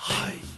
はい。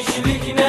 gençlik